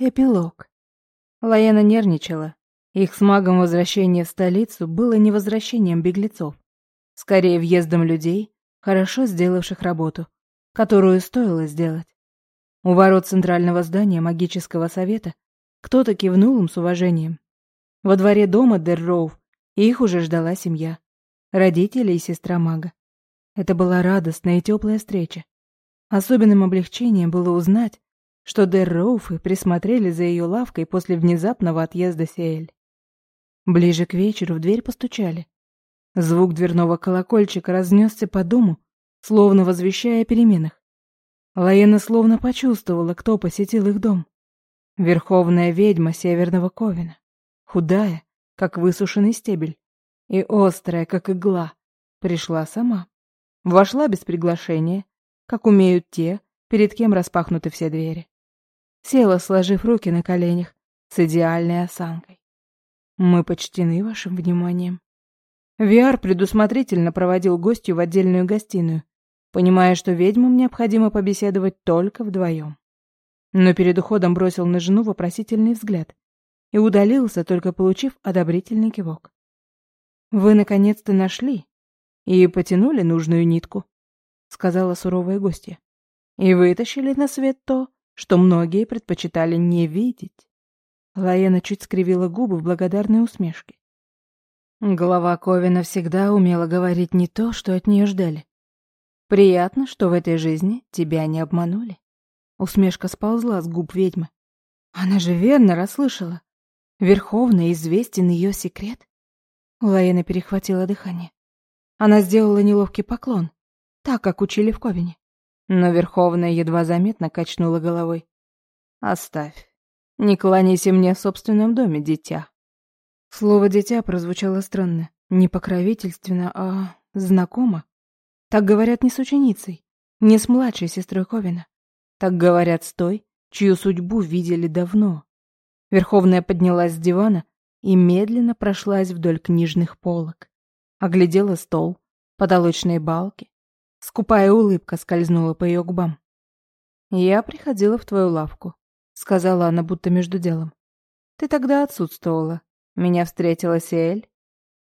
Эпилог. Лаена нервничала. Их с магом возвращение в столицу было не возвращением беглецов. Скорее, въездом людей, хорошо сделавших работу, которую стоило сделать. У ворот центрального здания магического совета кто-то кивнул им с уважением. Во дворе дома Дерроув их уже ждала семья. Родители и сестра мага. Это была радостная и теплая встреча. Особенным облегчением было узнать, что Дерроуфы присмотрели за ее лавкой после внезапного отъезда Сиэль. Ближе к вечеру в дверь постучали. Звук дверного колокольчика разнесся по дому, словно возвещая о переменах. Лаена словно почувствовала, кто посетил их дом. Верховная ведьма Северного Ковина. Худая, как высушенный стебель, и острая, как игла, пришла сама. Вошла без приглашения, как умеют те, перед кем распахнуты все двери. Села, сложив руки на коленях, с идеальной осанкой. Мы почтены вашим вниманием. Виар предусмотрительно проводил гостью в отдельную гостиную, понимая, что ведьмам необходимо побеседовать только вдвоем. Но перед уходом бросил на жену вопросительный взгляд и удалился, только получив одобрительный кивок. «Вы наконец-то нашли и потянули нужную нитку», — сказала суровая гостья, «и вытащили на свет то, что многие предпочитали не видеть. Лаена чуть скривила губы в благодарной усмешке. Голова Ковина всегда умела говорить не то, что от нее ждали. «Приятно, что в этой жизни тебя не обманули». Усмешка сползла с губ ведьмы. Она же верно расслышала. Верховно известен ее секрет. Лаена перехватила дыхание. Она сделала неловкий поклон, так, как учили в Ковине. Но Верховная едва заметно качнула головой. «Оставь. Не кланяйся мне в собственном доме, дитя». Слово «дитя» прозвучало странно. Не покровительственно, а знакомо. Так говорят не с ученицей, не с младшей сестрой Ковина. Так говорят с той, чью судьбу видели давно. Верховная поднялась с дивана и медленно прошлась вдоль книжных полок. Оглядела стол, потолочные балки, Скупая улыбка скользнула по ее губам. «Я приходила в твою лавку», — сказала она будто между делом. «Ты тогда отсутствовала. Меня встретила Сиэль.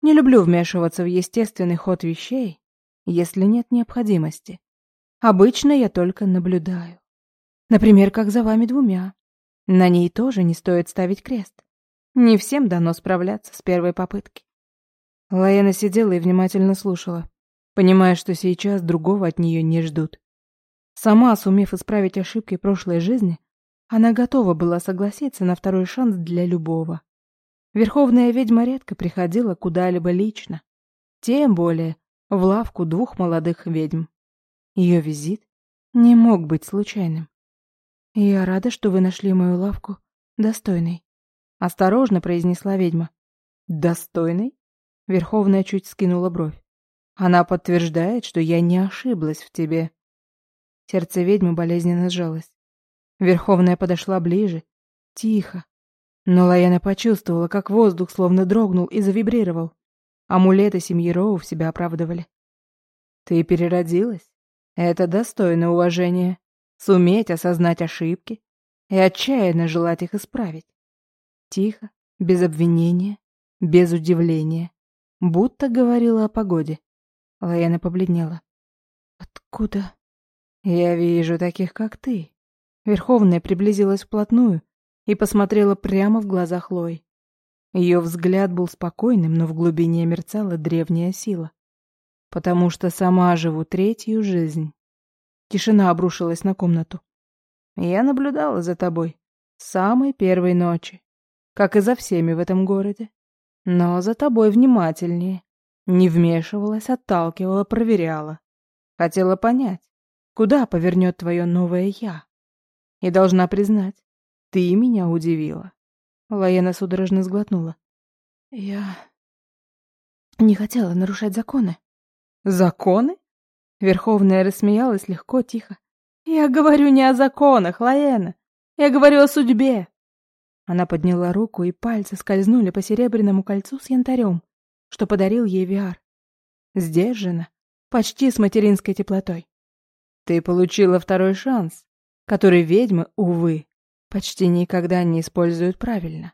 Не люблю вмешиваться в естественный ход вещей, если нет необходимости. Обычно я только наблюдаю. Например, как за вами двумя. На ней тоже не стоит ставить крест. Не всем дано справляться с первой попытки». Лаена сидела и внимательно слушала понимая, что сейчас другого от нее не ждут. Сама, сумев исправить ошибки прошлой жизни, она готова была согласиться на второй шанс для любого. Верховная ведьма редко приходила куда-либо лично, тем более в лавку двух молодых ведьм. Ее визит не мог быть случайным. «Я рада, что вы нашли мою лавку достойной», — осторожно произнесла ведьма. «Достойной?» — Верховная чуть скинула бровь. Она подтверждает, что я не ошиблась в тебе. Сердце ведьмы болезненно сжалось. Верховная подошла ближе. Тихо. Но Лаяна почувствовала, как воздух словно дрогнул и завибрировал. Амулеты семьи Роув себя оправдывали. Ты переродилась? Это достойно уважения. Суметь осознать ошибки и отчаянно желать их исправить. Тихо, без обвинения, без удивления. Будто говорила о погоде. Лаяна побледнела. «Откуда?» «Я вижу таких, как ты». Верховная приблизилась вплотную и посмотрела прямо в глаза Хлои. Ее взгляд был спокойным, но в глубине мерцала древняя сила. «Потому что сама живу третью жизнь». Тишина обрушилась на комнату. «Я наблюдала за тобой с самой первой ночи, как и за всеми в этом городе. Но за тобой внимательнее. Не вмешивалась, отталкивала, проверяла. Хотела понять, куда повернет твое новое «я». И должна признать, ты меня удивила. Лаена судорожно сглотнула. Я не хотела нарушать законы. Законы? Верховная рассмеялась легко, тихо. Я говорю не о законах, Лаена. Я говорю о судьбе. Она подняла руку, и пальцы скользнули по серебряному кольцу с янтарем, что подарил ей Виар. Сдержанно, почти с материнской теплотой. Ты получила второй шанс, который ведьмы, увы, почти никогда не используют правильно.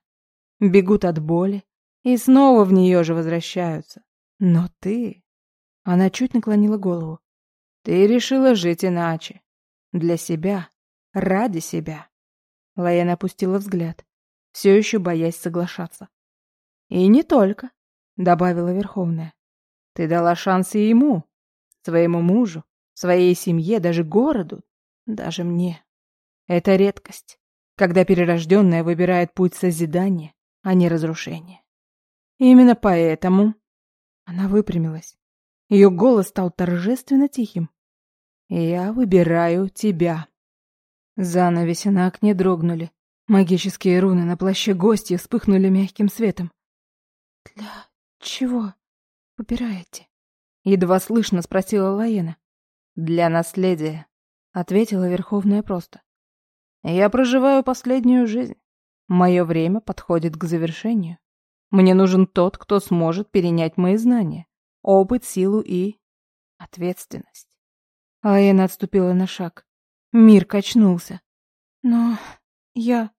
Бегут от боли и снова в нее же возвращаются. Но ты... Она чуть наклонила голову. Ты решила жить иначе. Для себя. Ради себя. Лаэн опустила взгляд, все еще боясь соглашаться. И не только, добавила Верховная. Ты дала шанс и ему, своему мужу, своей семье, даже городу, даже мне. Это редкость, когда перерожденная выбирает путь созидания, а не разрушения. Именно поэтому она выпрямилась. Ее голос стал торжественно тихим. «Я выбираю тебя». Занавеси на окне дрогнули. Магические руны на плаще гостя вспыхнули мягким светом. «Для чего выбираете?» Едва слышно спросила Лаена. «Для наследия», — ответила Верховная просто. «Я проживаю последнюю жизнь. Мое время подходит к завершению. Мне нужен тот, кто сможет перенять мои знания, опыт, силу и... ответственность». Лаена отступила на шаг. Мир качнулся. «Но я...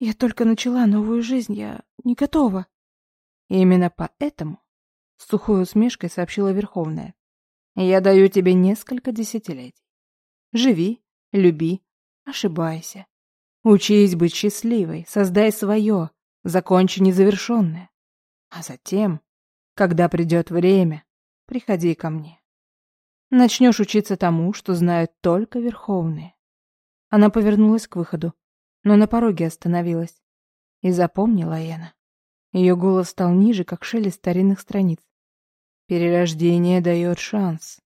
я только начала новую жизнь, я не готова». «Именно поэтому с сухой усмешкой сообщила Верховная. Я даю тебе несколько десятилетий. Живи, люби, ошибайся. Учись быть счастливой, создай свое, закончи незавершенное. А затем, когда придет время, приходи ко мне. Начнешь учиться тому, что знают только Верховные. Она повернулась к выходу, но на пороге остановилась. И запомнила Эна. Ее голос стал ниже, как шелест старинных страниц. Перерождение дает шанс,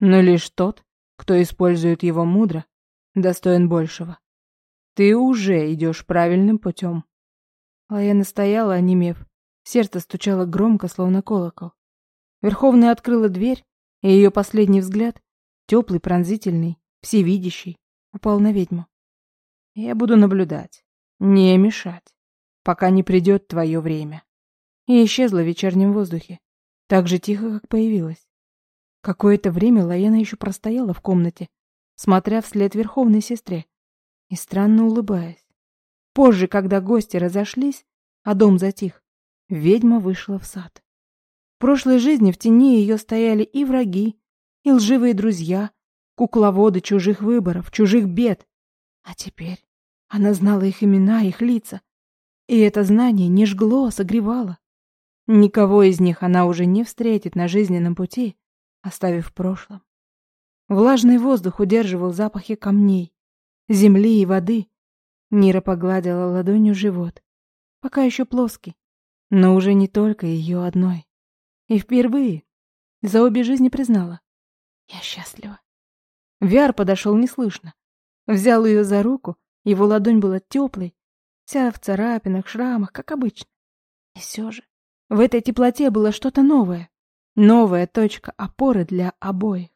но лишь тот, кто использует его мудро, достоин большего. Ты уже идешь правильным путем. Лаяна стояла, онемев. Сердце стучало громко, словно колокол. Верховная открыла дверь, и ее последний взгляд, теплый, пронзительный, всевидящий, упал на ведьму. Я буду наблюдать, не мешать, пока не придет твое время. И исчезла в вечернем воздухе, так же тихо, как появилась. Какое-то время Лаена еще простояла в комнате, смотря вслед Верховной сестре и странно улыбаясь. Позже, когда гости разошлись, а дом затих, ведьма вышла в сад. В прошлой жизни в тени ее стояли и враги, и лживые друзья, кукловоды чужих выборов, чужих бед. А теперь она знала их имена, их лица, и это знание не жгло, а согревало. Никого из них она уже не встретит на жизненном пути, оставив в прошлом. Влажный воздух удерживал запахи камней, земли и воды. Нира погладила ладонью живот, пока еще плоский, но уже не только ее одной. И впервые за обе жизни признала. Я счастлива. Виар подошел неслышно. Взял ее за руку, его ладонь была теплой, вся в царапинах, шрамах, как обычно. И все же в этой теплоте было что-то новое. Новая точка опоры для обоих.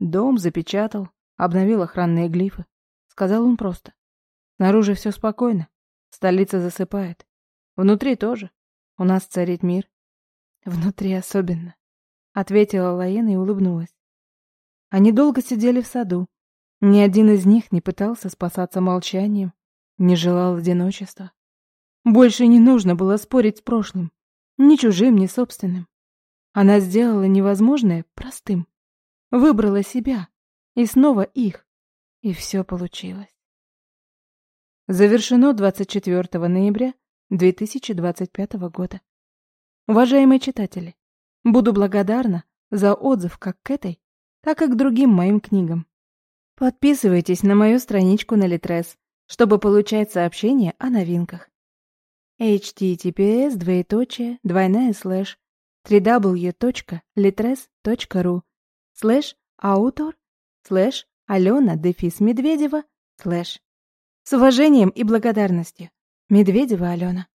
Дом запечатал, обновил охранные глифы. Сказал он просто. Снаружи все спокойно. Столица засыпает. Внутри тоже. У нас царит мир. Внутри особенно. Ответила Лаена и улыбнулась. Они долго сидели в саду. Ни один из них не пытался спасаться молчанием, не желал одиночества. Больше не нужно было спорить с прошлым. Ни чужим, ни собственным. Она сделала невозможное простым. Выбрала себя. И снова их. И все получилось. Завершено 24 ноября 2025 года. Уважаемые читатели, буду благодарна за отзыв как к этой, так и к другим моим книгам. Подписывайтесь на мою страничку на Литрес, чтобы получать сообщения о новинках https двоеточие двойная слэш www.litres.ru слэш автор слэш Алена дефис Медведева слэш С уважением и благодарностью. Медведева Алена.